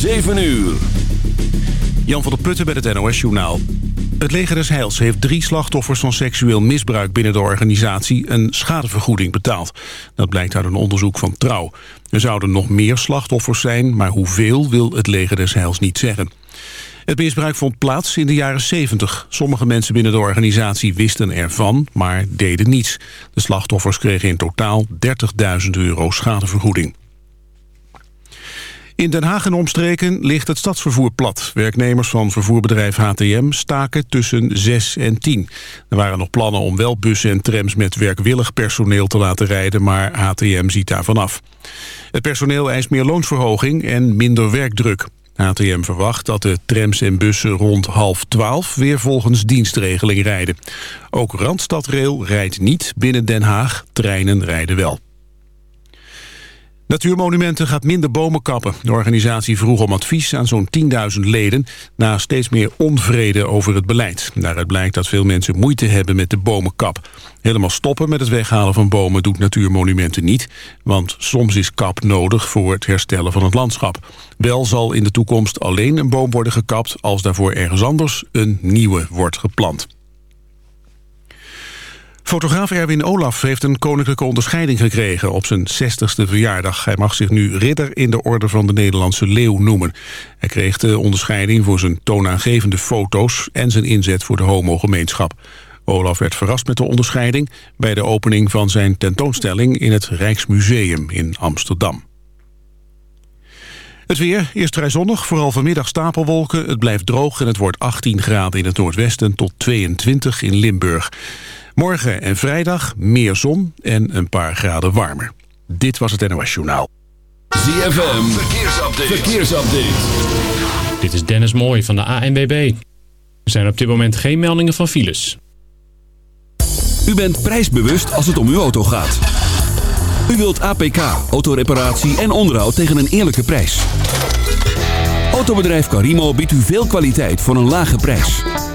7 uur. Jan van der Putten met het NOS-journaal. Het leger des Heils heeft drie slachtoffers van seksueel misbruik binnen de organisatie een schadevergoeding betaald. Dat blijkt uit een onderzoek van Trouw. Er zouden nog meer slachtoffers zijn, maar hoeveel wil het leger des Heils niet zeggen. Het misbruik vond plaats in de jaren 70. Sommige mensen binnen de organisatie wisten ervan, maar deden niets. De slachtoffers kregen in totaal 30.000 euro schadevergoeding. In Den Haag en omstreken ligt het stadsvervoer plat. Werknemers van vervoerbedrijf HTM staken tussen 6 en 10. Er waren nog plannen om wel bussen en trams met werkwillig personeel te laten rijden, maar HTM ziet daarvan af. Het personeel eist meer loonsverhoging en minder werkdruk. HTM verwacht dat de trams en bussen rond half twaalf weer volgens dienstregeling rijden. Ook Randstadrail rijdt niet binnen Den Haag, treinen rijden wel. Natuurmonumenten gaat minder bomen kappen. De organisatie vroeg om advies aan zo'n 10.000 leden... na steeds meer onvrede over het beleid. Daaruit blijkt dat veel mensen moeite hebben met de bomenkap. Helemaal stoppen met het weghalen van bomen doet Natuurmonumenten niet... want soms is kap nodig voor het herstellen van het landschap. Wel zal in de toekomst alleen een boom worden gekapt... als daarvoor ergens anders een nieuwe wordt geplant. Fotograaf Erwin Olaf heeft een koninklijke onderscheiding gekregen op zijn 60ste verjaardag. Hij mag zich nu ridder in de orde van de Nederlandse Leeuw noemen. Hij kreeg de onderscheiding voor zijn toonaangevende foto's en zijn inzet voor de homogemeenschap. Olaf werd verrast met de onderscheiding bij de opening van zijn tentoonstelling in het Rijksmuseum in Amsterdam. Het weer, eerst vrij zonnig, vooral vanmiddag stapelwolken. Het blijft droog en het wordt 18 graden in het noordwesten tot 22 in Limburg. Morgen en vrijdag meer zon en een paar graden warmer. Dit was het NOS Journaal. ZFM, verkeersupdate. verkeersupdate. Dit is Dennis Mooij van de ANWB. Er zijn op dit moment geen meldingen van files. U bent prijsbewust als het om uw auto gaat. U wilt APK, autoreparatie en onderhoud tegen een eerlijke prijs. Autobedrijf Carimo biedt u veel kwaliteit voor een lage prijs.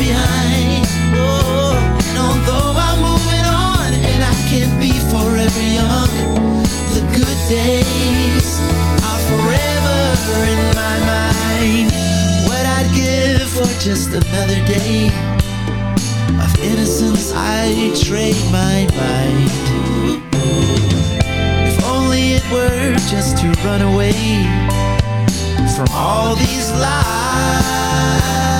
behind. Oh, and although I'm moving on and I can't be forever young, the good days are forever in my mind. What I'd give for just another day of innocence, I trade my mind. If only it were just to run away from all these lies.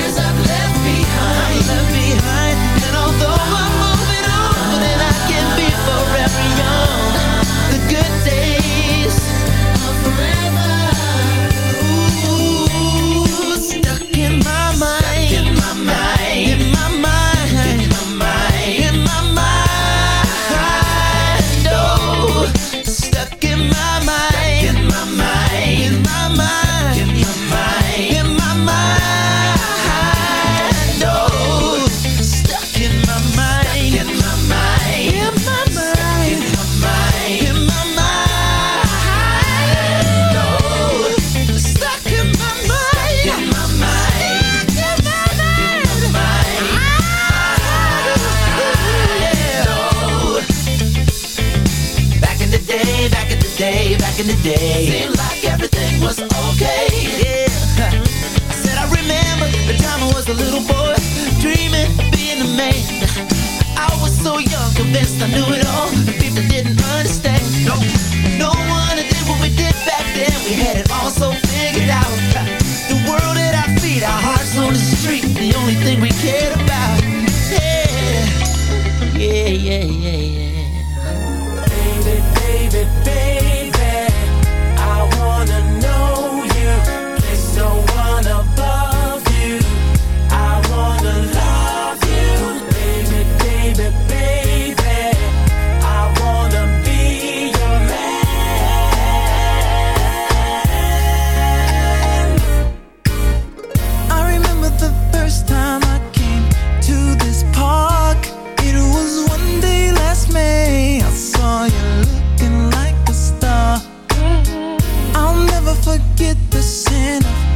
forget the sin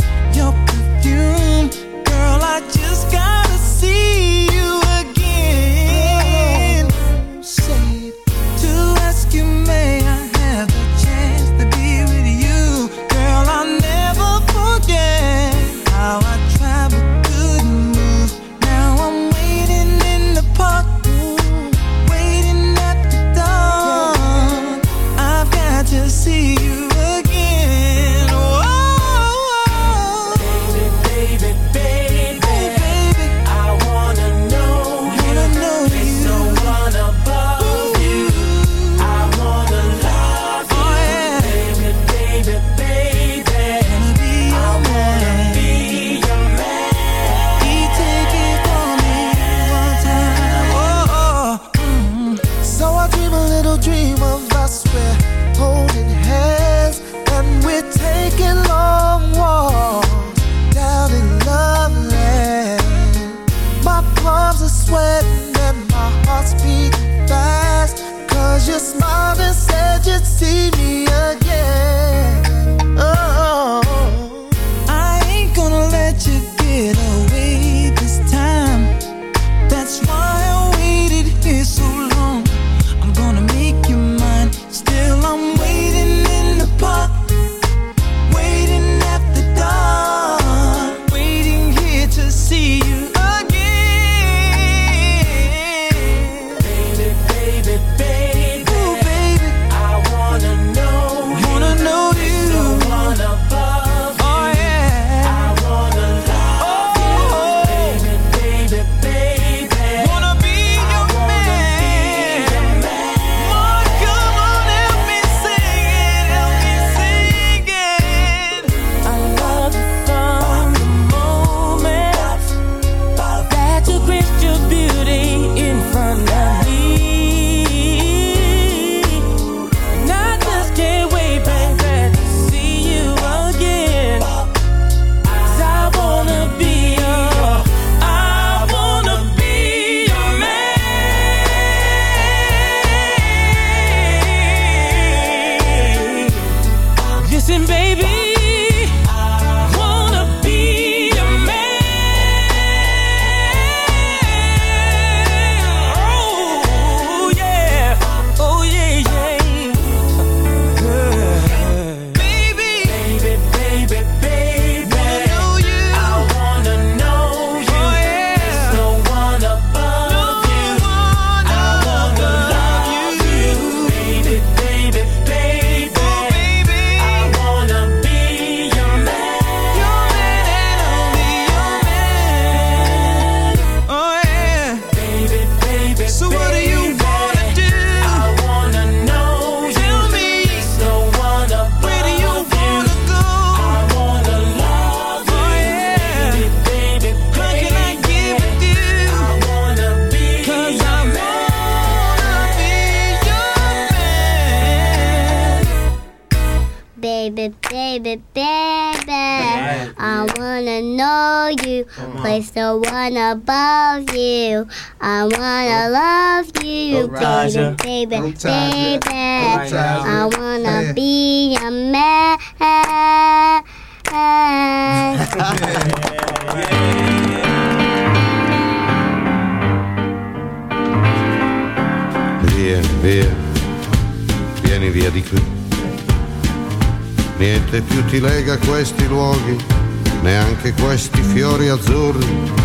one above you. I wanna love you, Raja. baby, baby, baby. I wanna Hey. be a man. Via, via, vieni via di qui. Niente più ti lega a questi luoghi, neanche questi fiori azzurri.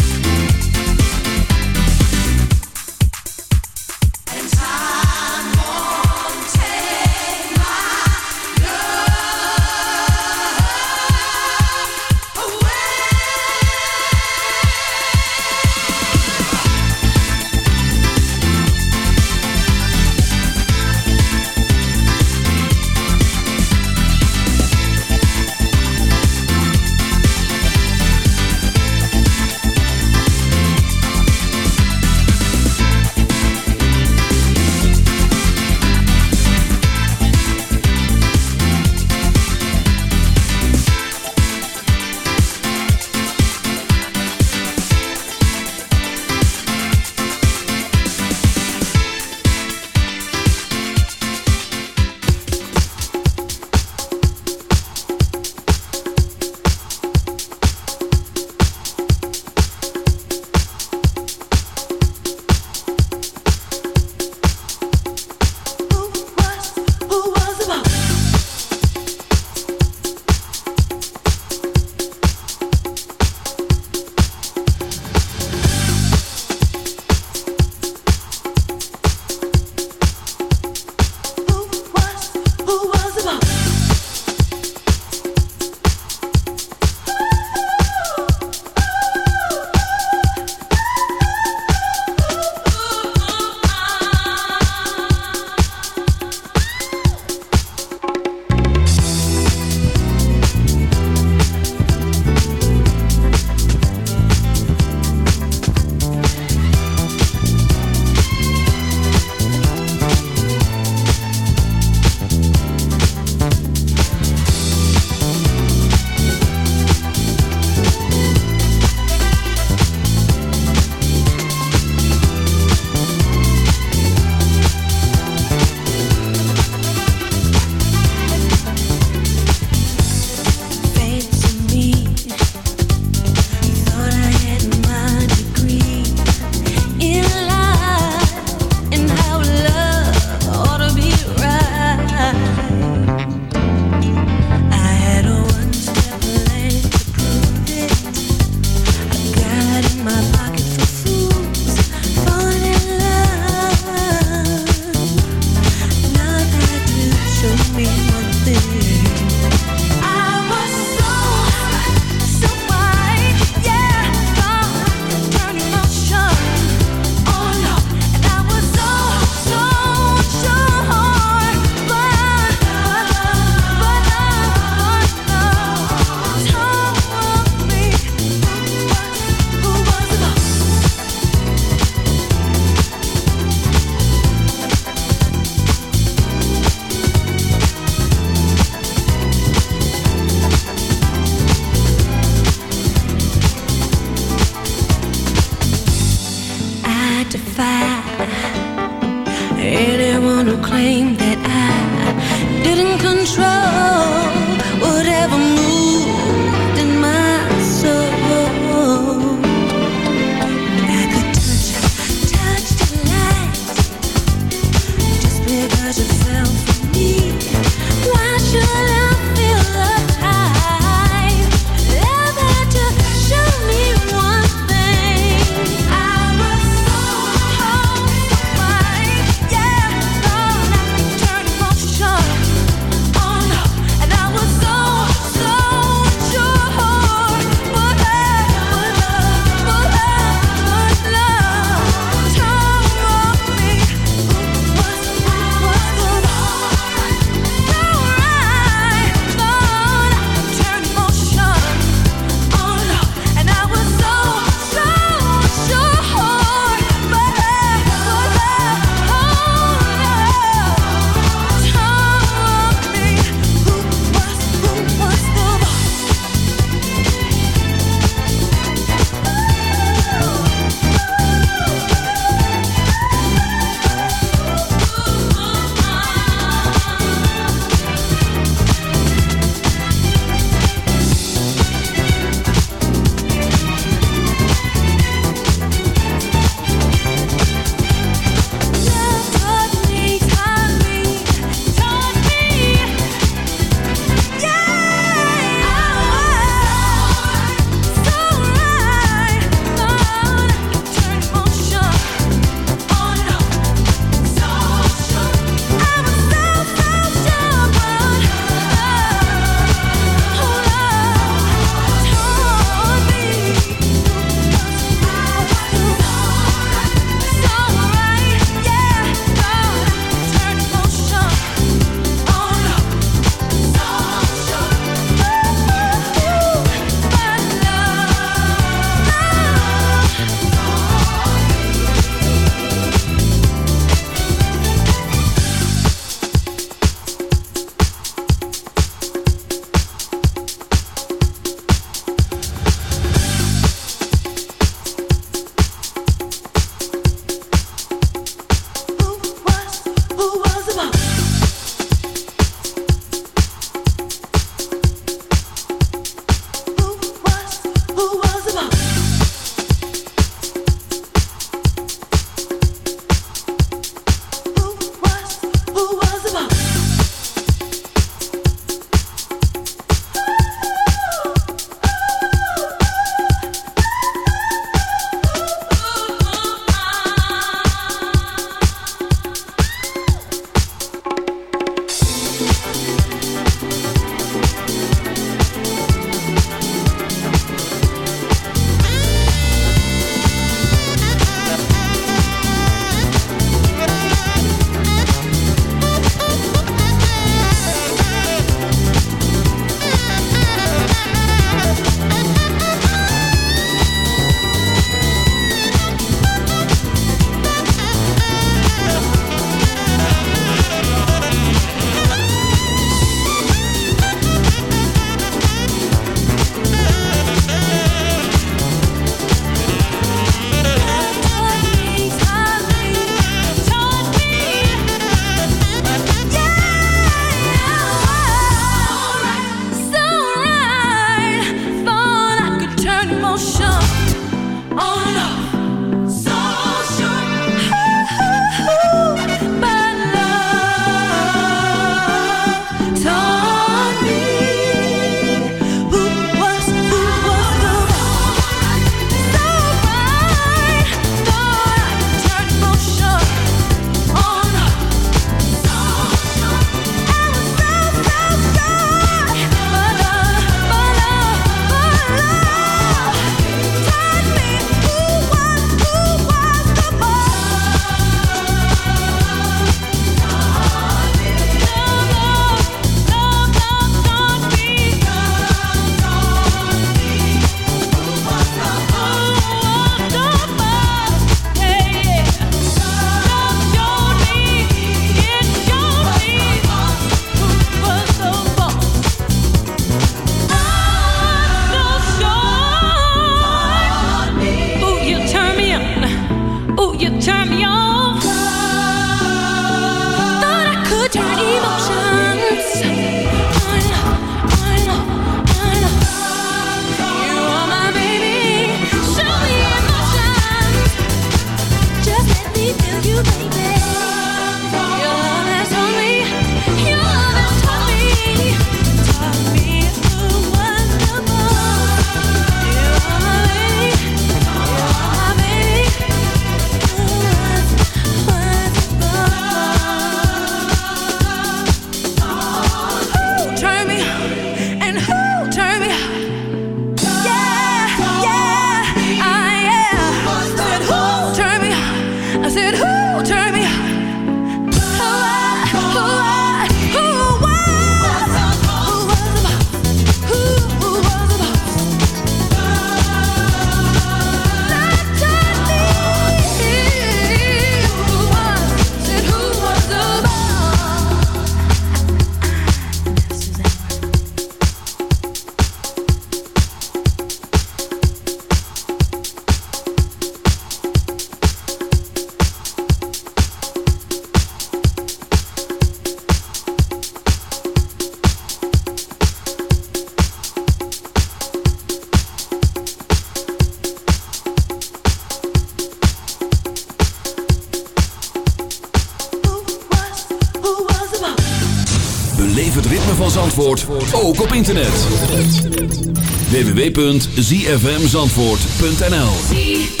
www.zfmzandvoort.nl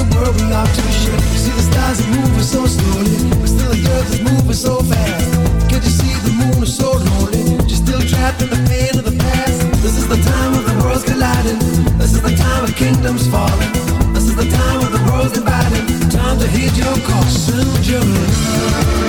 the world we are too short. See the stars are moving so slowly, but still the earth is moving so fast. Can't you see the moon is so lonely? You're still trapped in the pain of the past. This is the time of the world's colliding. This is the time of kingdoms falling. This is the time of the world's dividing. Time to heed your call, soldier.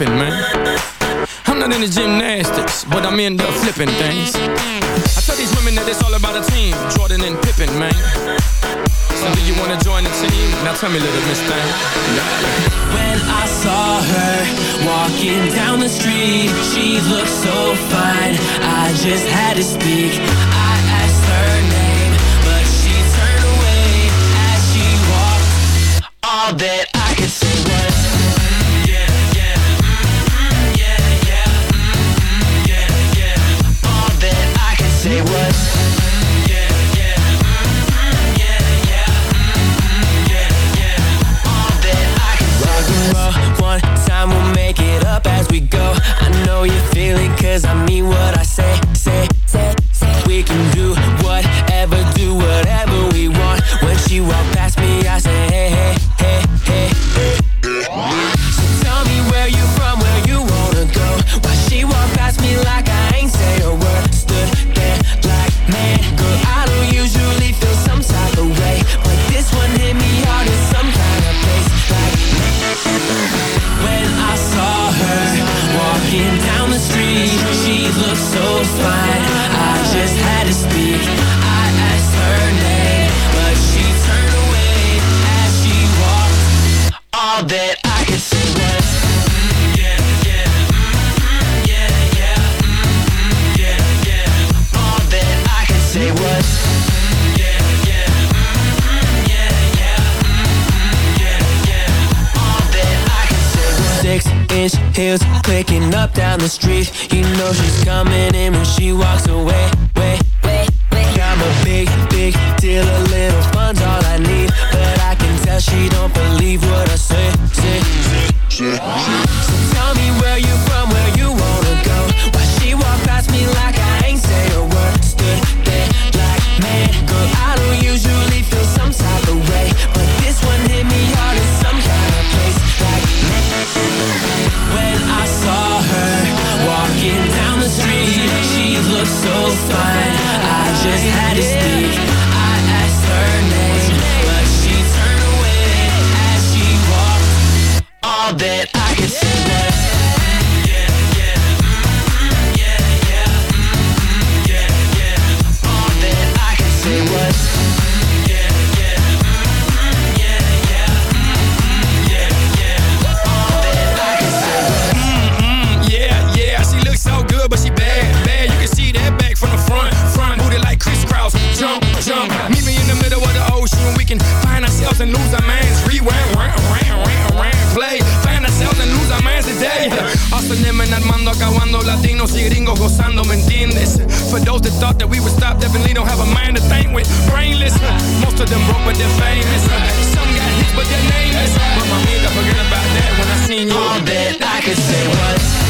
happened, man. Latinos y gringos gozando, ¿me entiendes? For those that thought that we would stop, definitely don't have a mind to think with. Brainless, most of them broke, but they're famous. Some got hits, but they're nameless. But my me, I forget about that when I seen you. All that I could say was.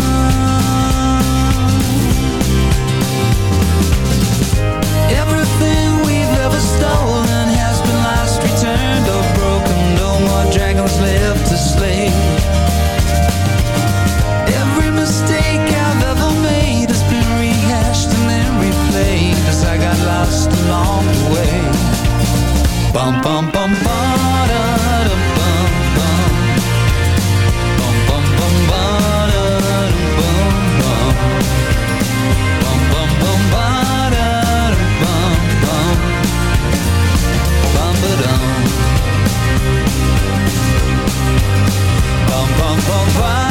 Bam, bam, bam, bam. bum bum bum